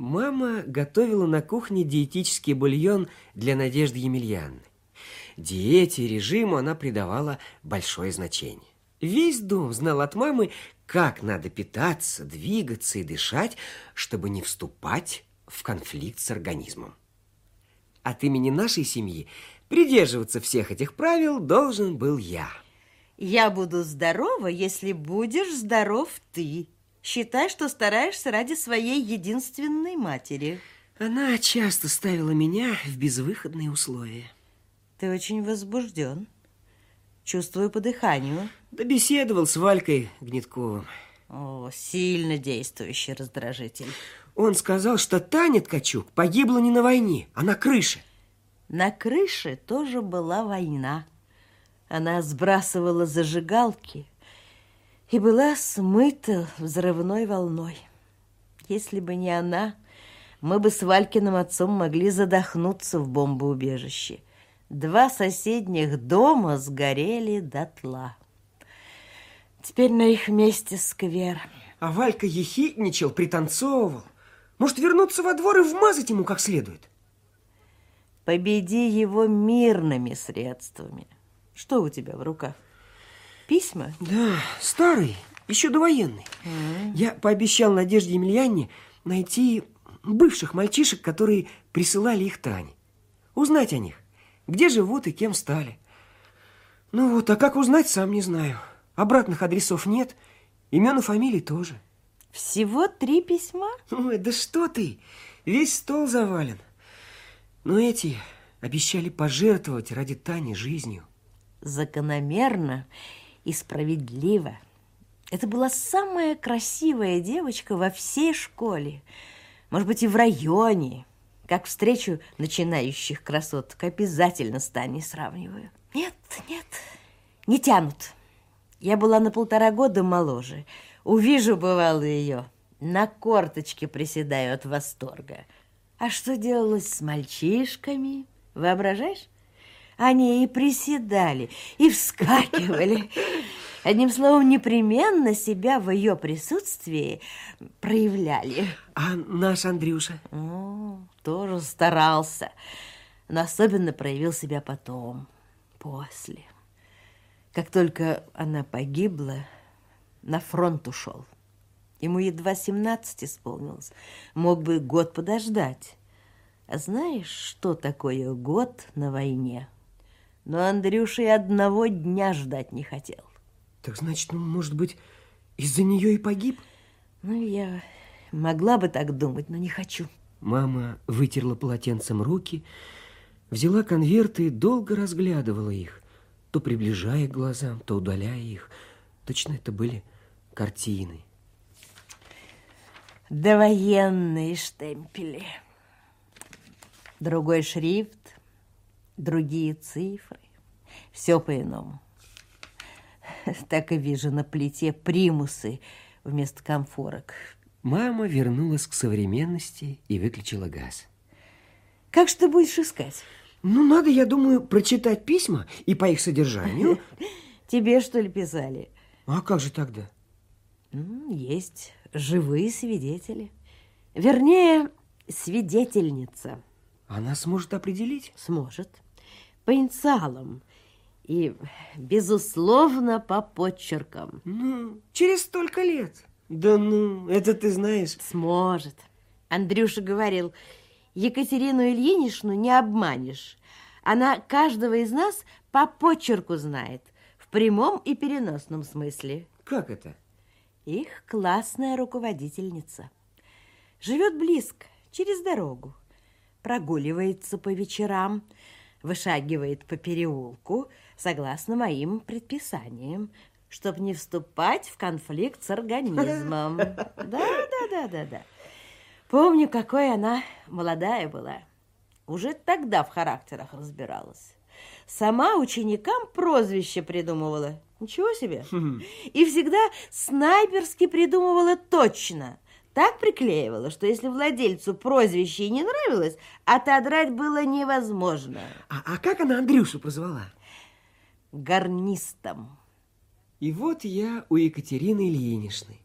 Мама готовила на кухне диетический бульон для Надежды Емельяновны. Диете и режиму она придавала большое значение. Весь дом знал от мамы, как надо питаться, двигаться и дышать, чтобы не вступать в конфликт с организмом. От имени нашей семьи придерживаться всех этих правил должен был я. Я буду здорова, если будешь здоров ты. Считай, что стараешься ради своей единственной матери. Она часто ставила меня в безвыходные условия. Ты очень возбужден. Чувствую по дыханию. Да беседовал с Валькой Гнетковым. О, сильно действующий раздражитель. Он сказал, что Таня Ткачук погибла не на войне, а на крыше. На крыше тоже была война. Она сбрасывала зажигалки, и была смыта взрывной волной. Если бы не она, мы бы с Валькиным отцом могли задохнуться в бомбоубежище. Два соседних дома сгорели дотла. Теперь на их месте сквер. А Валька ехидничал, пританцовывал. Может, вернуться во двор и вмазать ему как следует? Победи его мирными средствами. Что у тебя в руках? Письма? Да, старый, еще довоенный. Mm. Я пообещал Надежде Емельяне найти бывших мальчишек, которые присылали их Тане. Узнать о них, где живут и кем стали. Ну вот, а как узнать, сам не знаю. Обратных адресов нет, имен и фамилий тоже. Всего три письма? Ой, да что ты, весь стол завален. Но эти обещали пожертвовать ради Тани жизнью. Закономерно и справедливо. Это была самая красивая девочка во всей школе. Может быть, и в районе. Как встречу начинающих красоток обязательно с Таней сравниваю. Нет, нет, не тянут. Я была на полтора года моложе. Увижу, бывало, ее. На корточке приседаю от восторга. А что делалось с мальчишками? Воображаешь? Они и приседали, и вскакивали. Одним словом, непременно себя в ее присутствии проявляли. А наш Андрюша? О, тоже старался, но особенно проявил себя потом, после. Как только она погибла, на фронт ушел. Ему едва 17 исполнилось, мог бы год подождать. А знаешь, что такое год на войне? Но Андрюша и одного дня ждать не хотел. Так значит, ну, может быть, из-за нее и погиб? Ну, я могла бы так думать, но не хочу. Мама вытерла полотенцем руки, взяла конверты и долго разглядывала их, то приближая к глазам, то удаляя их. Точно это были картины. Довоенные штемпели. Другой шрифт, другие цифры. Все по-иному. Так и вижу на плите примусы вместо комфорок. Мама вернулась к современности и выключила газ. Как же ты будешь искать? Ну, надо, я думаю, прочитать письма и по их содержанию. Тебе, что ли, писали? А как же тогда? Есть живые свидетели. Вернее, свидетельница. Она сможет определить? Сможет. По инициалам. И, безусловно, по подчеркам. Ну, через столько лет. Да ну, это ты знаешь. Сможет. Андрюша говорил, Екатерину Ильиничну не обманешь. Она каждого из нас по почерку знает. В прямом и переносном смысле. Как это? Их классная руководительница. Живет близко, через дорогу. Прогуливается по вечерам, вышагивает по переулку, согласно моим предписаниям, чтобы не вступать в конфликт с организмом. Да, да, да, да, да. Помню, какой она молодая была. Уже тогда в характерах разбиралась. Сама ученикам прозвище придумывала. Ничего себе. И всегда снайперски придумывала точно. Так приклеивала, что если владельцу прозвище и не нравилось, отодрать было невозможно. А, а как она Андрюшу позвала? Гарнистом. И вот я у Екатерины Ильиничны.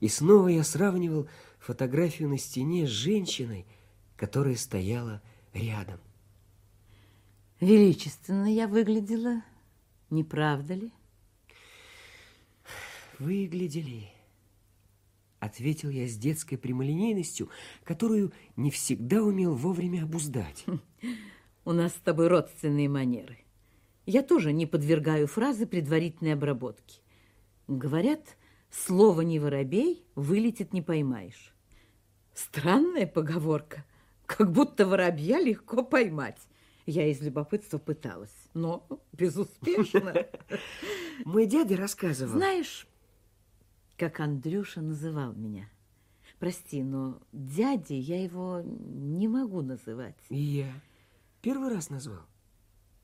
И снова я сравнивал фотографию на стене с женщиной, которая стояла рядом. Величественно я выглядела, не правда ли? Выглядели, ответил я с детской прямолинейностью, которую не всегда умел вовремя обуздать. У нас с тобой родственные манеры. Я тоже не подвергаю фразы предварительной обработки. Говорят, слово «не воробей» вылетит не поймаешь. Странная поговорка, как будто воробья легко поймать. Я из любопытства пыталась, но безуспешно. Мой дядя рассказывал. Знаешь, как Андрюша называл меня? Прости, но дядей я его не могу называть. И я первый раз назвал.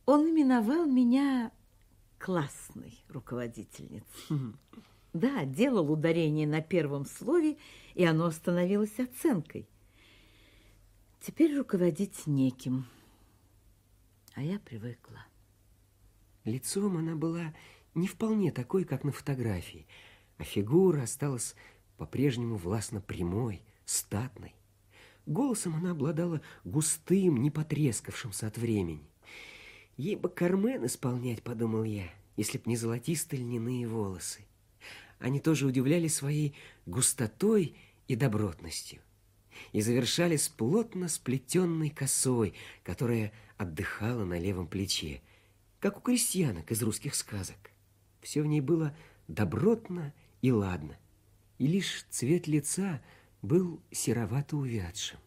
Он именовал меня классной руководительницей. Да, делал ударение на первом слове, и оно становилось оценкой. Теперь руководить неким. А я привыкла. Лицом она была не вполне такой, как на фотографии, а фигура осталась по-прежнему властно прямой, статной. Голосом она обладала густым, не потрескавшимся от времени. Ей бы Кармен исполнять, подумал я, если б не золотистые льняные волосы. Они тоже удивляли своей густотой и добротностью и завершались плотно сплетенной косой, которая отдыхала на левом плече, как у крестьянок из русских сказок. Все в ней было добротно и ладно, и лишь цвет лица был серовато увядшим.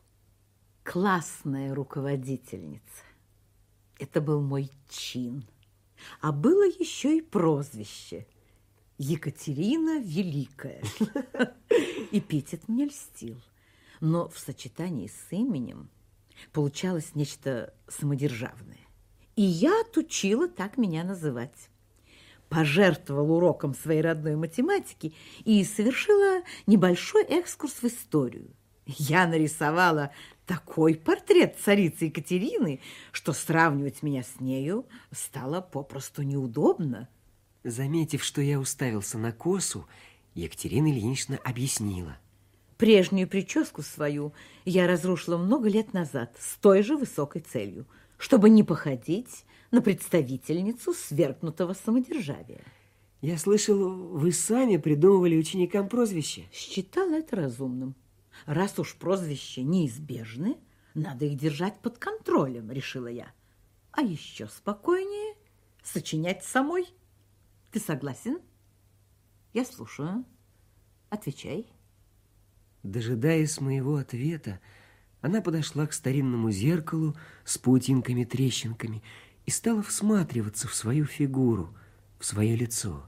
Классная руководительница. Это был мой чин. А было еще и прозвище. Екатерина Великая. Эпитет мне льстил. Но в сочетании с именем получалось нечто самодержавное. И я отучила так меня называть. Пожертвовала уроком своей родной математики и совершила небольшой экскурс в историю. Я нарисовала такой портрет царицы Екатерины, что сравнивать меня с нею стало попросту неудобно. Заметив, что я уставился на косу, Екатерина Ильинична объяснила. Прежнюю прическу свою я разрушила много лет назад с той же высокой целью, чтобы не походить на представительницу свергнутого самодержавия. Я слышал, вы сами придумывали ученикам прозвище. Считала это разумным. Раз уж прозвища неизбежны, надо их держать под контролем, решила я. А еще спокойнее сочинять самой. Ты согласен? Я слушаю. Отвечай. Дожидаясь моего ответа, она подошла к старинному зеркалу с паутинками-трещинками и стала всматриваться в свою фигуру, в свое лицо.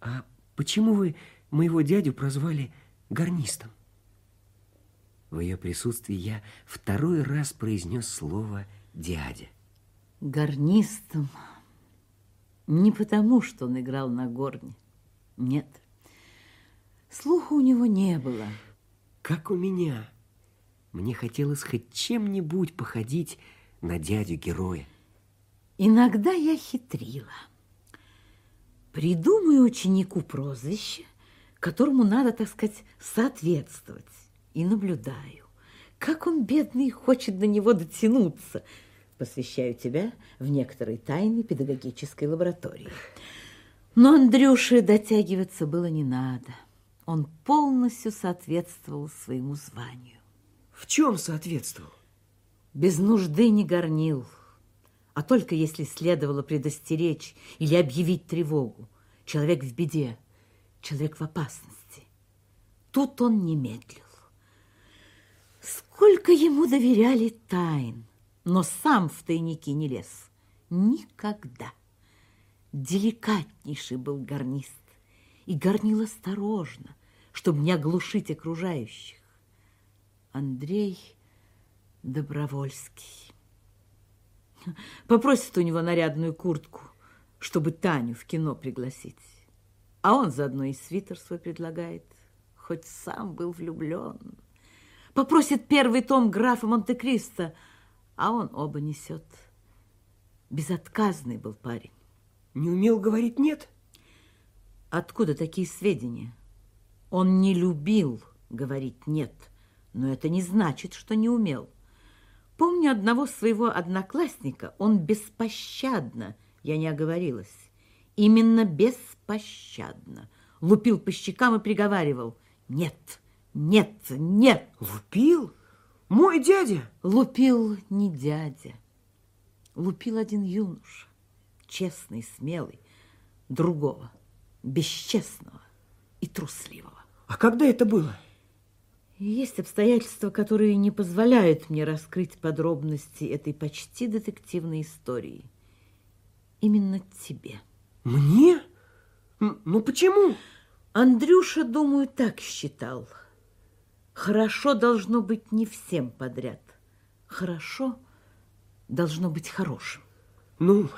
«А почему вы моего дядю прозвали гарнистом?» В ее присутствии я второй раз произнес слово «дядя». Гарнистом не потому, что он играл на горне. Нет. Слуха у него не было. Как у меня. Мне хотелось хоть чем-нибудь походить на дядю-героя. Иногда я хитрила. Придумаю ученику прозвище, которому надо, так сказать, соответствовать и наблюдаю, как он, бедный, хочет до него дотянуться. Посвящаю тебя в некоторые тайны педагогической лаборатории. Но Андрюше дотягиваться было не надо. Он полностью соответствовал своему званию. В чем соответствовал? Без нужды не горнил, а только если следовало предостеречь или объявить тревогу. Человек в беде, человек в опасности. Тут он не медлил. Сколько ему доверяли тайн, но сам в тайники не лез. Никогда. Деликатнейший был гарнист и горнил осторожно, чтобы не оглушить окружающих. Андрей Добровольский. Попросит у него нарядную куртку, чтобы Таню в кино пригласить. А он заодно и свитер свой предлагает, хоть сам был влюблен попросит первый том графа Монте-Кристо, а он оба несет. Безотказный был парень. Не умел говорить «нет»? Откуда такие сведения? Он не любил говорить «нет», но это не значит, что не умел. Помню одного своего одноклассника, он беспощадно, я не оговорилась, именно беспощадно, лупил по щекам и приговаривал «нет, нет, нет». Лупил? Мой дядя? Лупил не дядя, лупил один юноша, честный, смелый, другого, бесчестного и трусливого. А когда это было? Есть обстоятельства, которые не позволяют мне раскрыть подробности этой почти детективной истории. Именно тебе. Мне? Ну почему? Андрюша, думаю, так считал. Хорошо должно быть не всем подряд. Хорошо должно быть хорошим. Ну,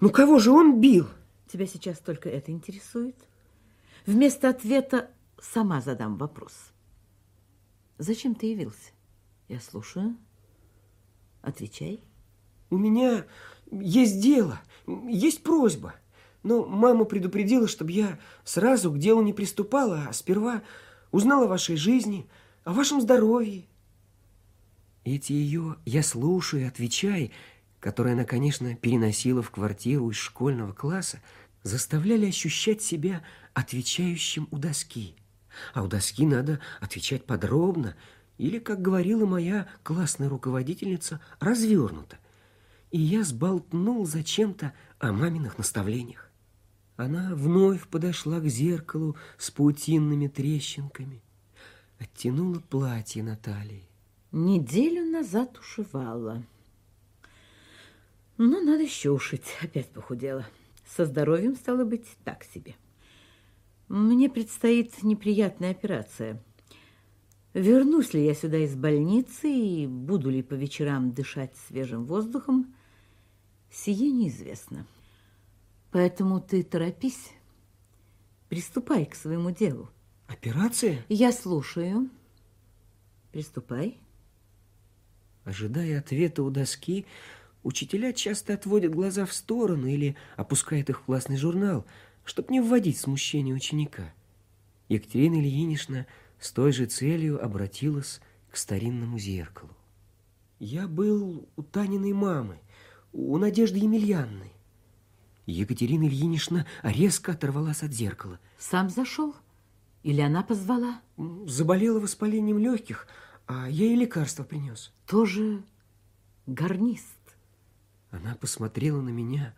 ну кого же он бил? Тебя сейчас только это интересует? Вместо ответа сама задам вопрос. Зачем ты явился? Я слушаю. Отвечай. У меня есть дело, есть просьба. Но мама предупредила, чтобы я сразу к делу не приступала, а сперва узнала о вашей жизни, о вашем здоровье. Эти ее «я слушаю, отвечай», которые она, конечно, переносила в квартиру из школьного класса, заставляли ощущать себя отвечающим у доски. А у доски надо отвечать подробно или, как говорила моя классная руководительница, развернуто. И я сболтнул зачем-то о маминых наставлениях. Она вновь подошла к зеркалу с паутинными трещинками, оттянула платье Натальи. Неделю назад ушивала. Но надо еще ушить, опять похудела. Со здоровьем стало быть так себе. Мне предстоит неприятная операция. Вернусь ли я сюда из больницы и буду ли по вечерам дышать свежим воздухом, сие неизвестно. Поэтому ты торопись, приступай к своему делу. Операция? Я слушаю. Приступай. Ожидая ответа у доски, учителя часто отводят глаза в сторону или опускают их в классный журнал – чтобы не вводить в смущение ученика. Екатерина Ильинична с той же целью обратилась к старинному зеркалу. Я был у Таниной мамы, у Надежды Емельянны. Екатерина Ильинична резко оторвалась от зеркала. Сам зашел? Или она позвала? Заболела воспалением легких, а я ей лекарство принес. Тоже гарнист. Она посмотрела на меня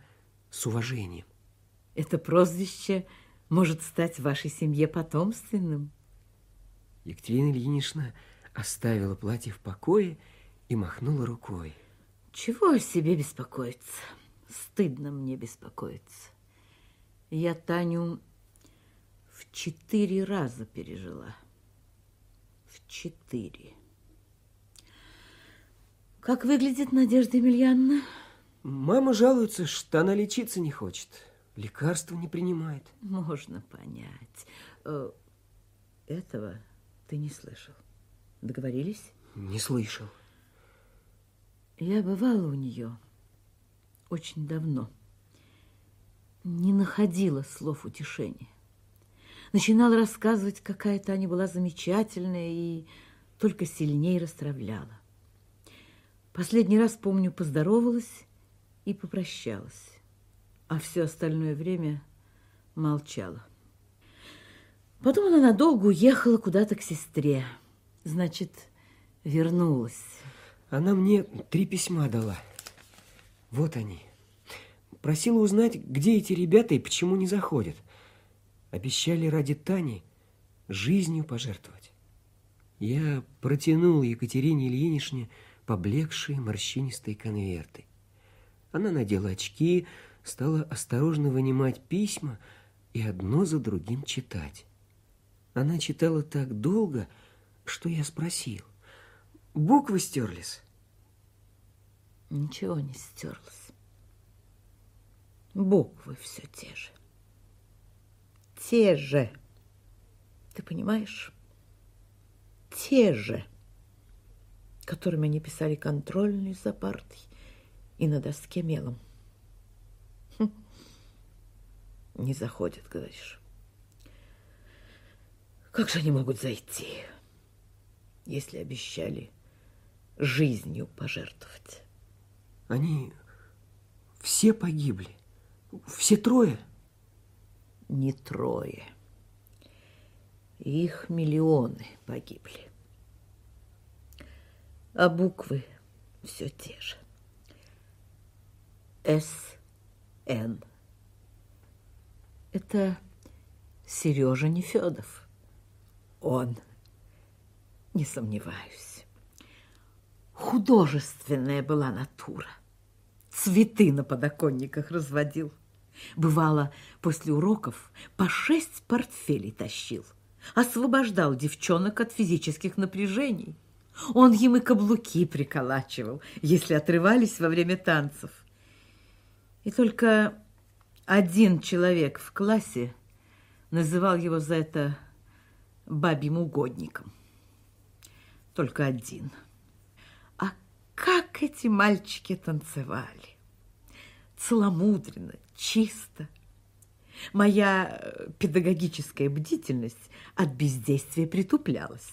с уважением. Это прозвище может стать вашей семье потомственным. Екатерина Ильинична оставила платье в покое и махнула рукой. Чего о себе беспокоиться? Стыдно мне беспокоиться. Я Таню в четыре раза пережила. В четыре. Как выглядит Надежда Емельяновна? Мама жалуется, что она лечиться не хочет. Лекарства не принимает. Можно понять. Э, этого ты не слышал. Договорились? Не слышал. Я бывала у нее очень давно. Не находила слов утешения. Начинала рассказывать, какая Таня была замечательная и только сильнее расстравляла. Последний раз, помню, поздоровалась и попрощалась а все остальное время молчала. Потом она надолго уехала куда-то к сестре. Значит, вернулась. Она мне три письма дала. Вот они. Просила узнать, где эти ребята и почему не заходят. Обещали ради Тани жизнью пожертвовать. Я протянул Екатерине Ильиничне поблекшие морщинистые конверты. Она надела очки, стала осторожно вынимать письма и одно за другим читать. Она читала так долго, что я спросил. Буквы стерлись? Ничего не стерлось. Буквы все те же. Те же. Ты понимаешь? Те же, которыми они писали контрольный за партой и на доске мелом. Не заходит, говоришь. Как же они могут зайти, если обещали жизнью пожертвовать? Они все погибли. Все трое? Не трое. Их миллионы погибли. А буквы все те же. С.Н. Это Сережа Нефедов. Он, не сомневаюсь. Художественная была натура. Цветы на подоконниках разводил. Бывало, после уроков по шесть портфелей тащил. Освобождал девчонок от физических напряжений. Он им и каблуки приколачивал, если отрывались во время танцев. И только один человек в классе называл его за это бабьим угодником. Только один. А как эти мальчики танцевали! Целомудренно, чисто. Моя э, педагогическая бдительность от бездействия притуплялась.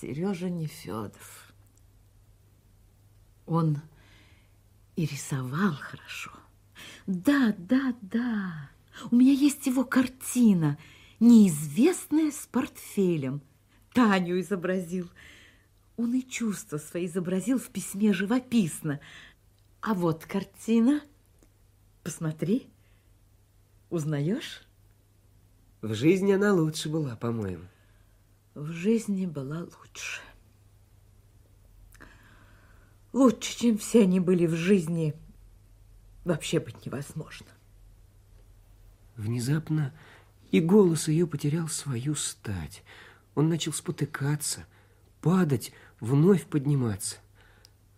Сережа Нефедов. Он и рисовал хорошо. Да, да, да. У меня есть его картина, неизвестная с портфелем. Таню изобразил. Он и чувства свои изобразил в письме живописно. А вот картина. Посмотри. Узнаешь? В жизни она лучше была, по-моему в жизни была лучше. Лучше, чем все они были в жизни, вообще быть невозможно. Внезапно и голос ее потерял свою стать. Он начал спотыкаться, падать, вновь подниматься.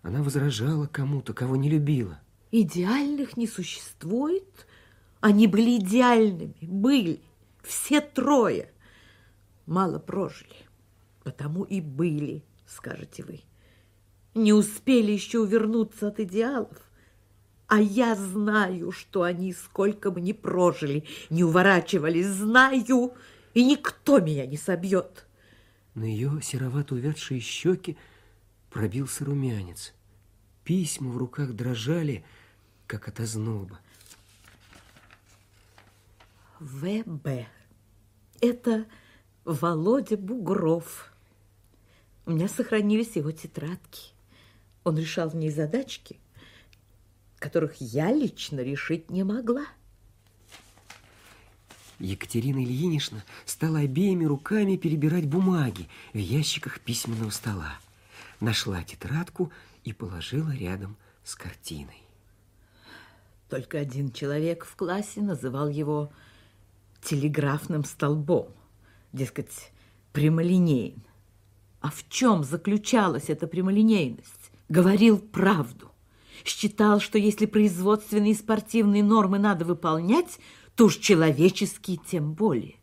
Она возражала кому-то, кого не любила. Идеальных не существует. Они были идеальными, были, все трое мало прожили, потому и были, скажете вы. Не успели еще увернуться от идеалов, а я знаю, что они сколько бы ни прожили, не уворачивались, знаю, и никто меня не собьет. На ее серовато увядшие щеки пробился румянец. Письма в руках дрожали, как от озноба. ВБ. Это Володя Бугров. У меня сохранились его тетрадки. Он решал в ней задачки, которых я лично решить не могла. Екатерина Ильинична стала обеими руками перебирать бумаги в ящиках письменного стола. Нашла тетрадку и положила рядом с картиной. Только один человек в классе называл его телеграфным столбом – дескать, прямолинеен. А в чем заключалась эта прямолинейность? Говорил правду. Считал, что если производственные и спортивные нормы надо выполнять, то уж человеческие тем более.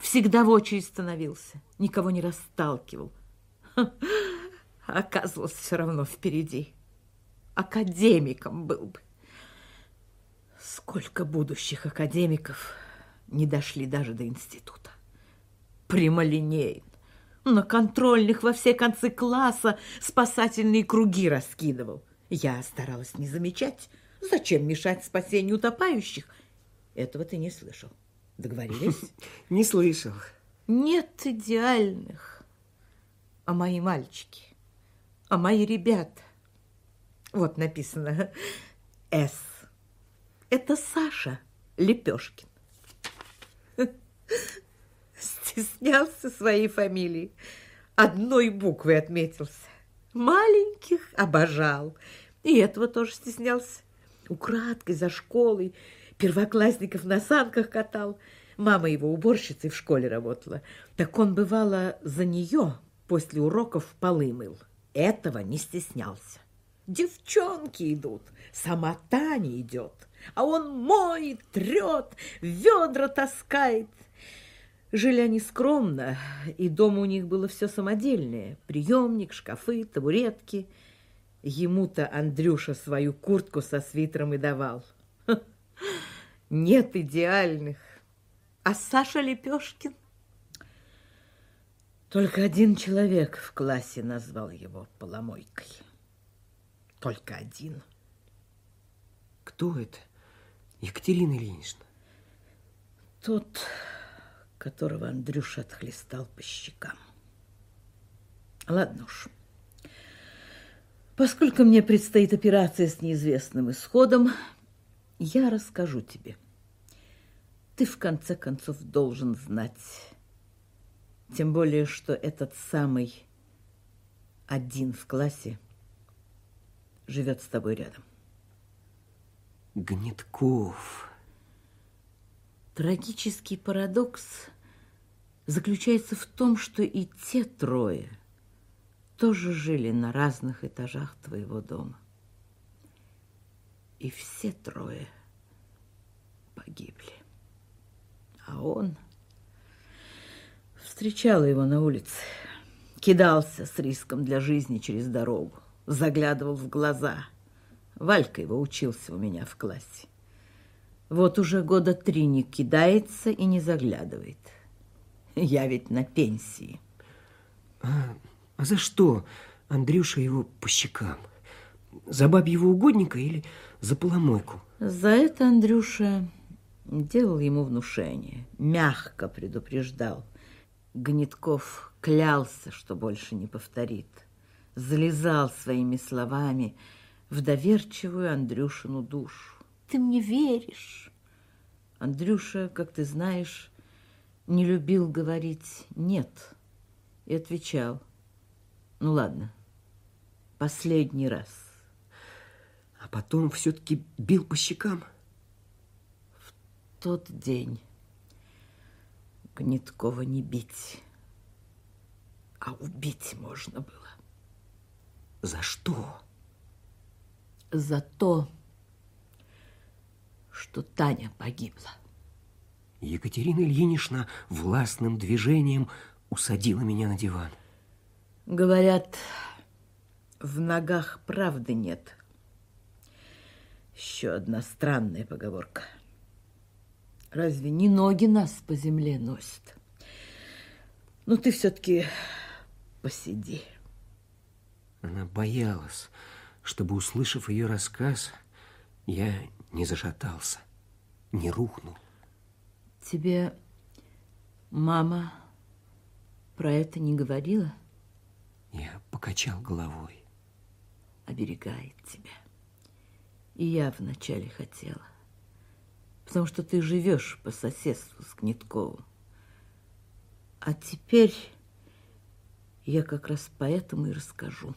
Всегда в очередь становился, никого не расталкивал. Ха, оказывался все равно впереди. Академиком был бы. Сколько будущих академиков не дошли даже до института прямолинейен. На контрольных во все концы класса спасательные круги раскидывал. Я старалась не замечать. Зачем мешать спасению утопающих? Этого ты не слышал. Договорились? Не слышал. Нет идеальных. А мои мальчики, а мои ребята. Вот написано «С». Это Саша Лепешкин стеснялся своей фамилии. Одной буквой отметился. Маленьких обожал. И этого тоже стеснялся. Украдкой за школой первоклассников на санках катал. Мама его уборщицей в школе работала. Так он, бывало, за нее после уроков полы мыл. Этого не стеснялся. Девчонки идут, сама Таня идет, а он моет, трет, ведра таскает. Жили они скромно, и дома у них было все самодельное. Приемник, шкафы, табуретки. Ему-то Андрюша свою куртку со свитером и давал. Нет идеальных. А Саша Лепешкин? Только один человек в классе назвал его поломойкой. Только один. Кто это? Екатерина Ильинична. Тот, которого Андрюша отхлестал по щекам. Ладно уж. Поскольку мне предстоит операция с неизвестным исходом, я расскажу тебе. Ты, в конце концов, должен знать. Тем более, что этот самый один в классе живет с тобой рядом. Гнетков. Трагический парадокс заключается в том, что и те трое – тоже жили на разных этажах твоего дома. И все трое погибли. А он встречал его на улице, кидался с риском для жизни через дорогу, заглядывал в глаза. Валька его учился у меня в классе. Вот уже года три не кидается и не заглядывает. Я ведь на пенсии. А, за что Андрюша его по щекам? За бабьего угодника или за поломойку? За это Андрюша делал ему внушение, мягко предупреждал. Гнитков клялся, что больше не повторит. Залезал своими словами в доверчивую Андрюшину душу. Ты мне веришь? Андрюша, как ты знаешь, не любил говорить «нет» и отвечал – ну ладно, последний раз. А потом все-таки бил по щекам? В тот день Гниткова не бить, а убить можно было. За что? За то, что Таня погибла. Екатерина Ильинична властным движением усадила меня на диван. Говорят, в ногах правды нет. Еще одна странная поговорка. Разве не ноги нас по земле носят? Ну, ты все-таки посиди. Она боялась, чтобы, услышав ее рассказ, я не зашатался, не рухнул. Тебе мама про это не говорила? Я покачал головой. Оберегает тебя. И я вначале хотела. Потому что ты живешь по соседству с Гнетковым. А теперь я как раз поэтому и расскажу.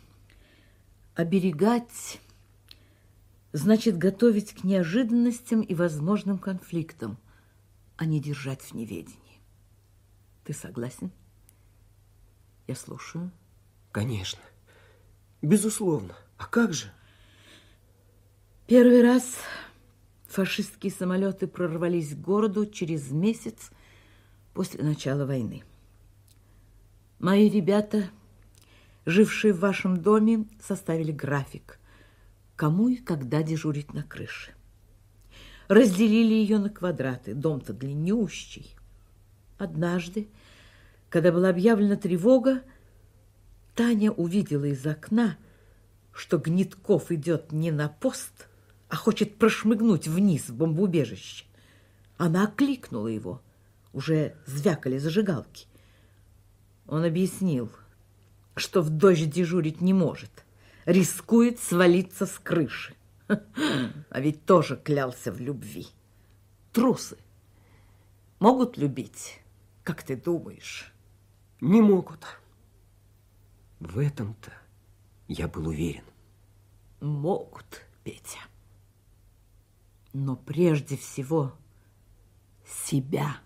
Оберегать значит готовить к неожиданностям и возможным конфликтам, а не держать в неведении. Ты согласен? Я слушаю. Конечно. Безусловно. А как же? Первый раз фашистские самолеты прорвались к городу через месяц после начала войны. Мои ребята, жившие в вашем доме, составили график, кому и когда дежурить на крыше. Разделили ее на квадраты, дом-то длиннющий. Однажды, когда была объявлена тревога, Таня увидела из окна, что Гнитков идет не на пост, а хочет прошмыгнуть вниз в бомбоубежище. Она окликнула его. Уже звякали зажигалки. Он объяснил, что в дождь дежурить не может. Рискует свалиться с крыши. А ведь тоже клялся в любви. Трусы могут любить, как ты думаешь? Не могут. В этом-то я был уверен. Могут, Петя. Но прежде всего себя.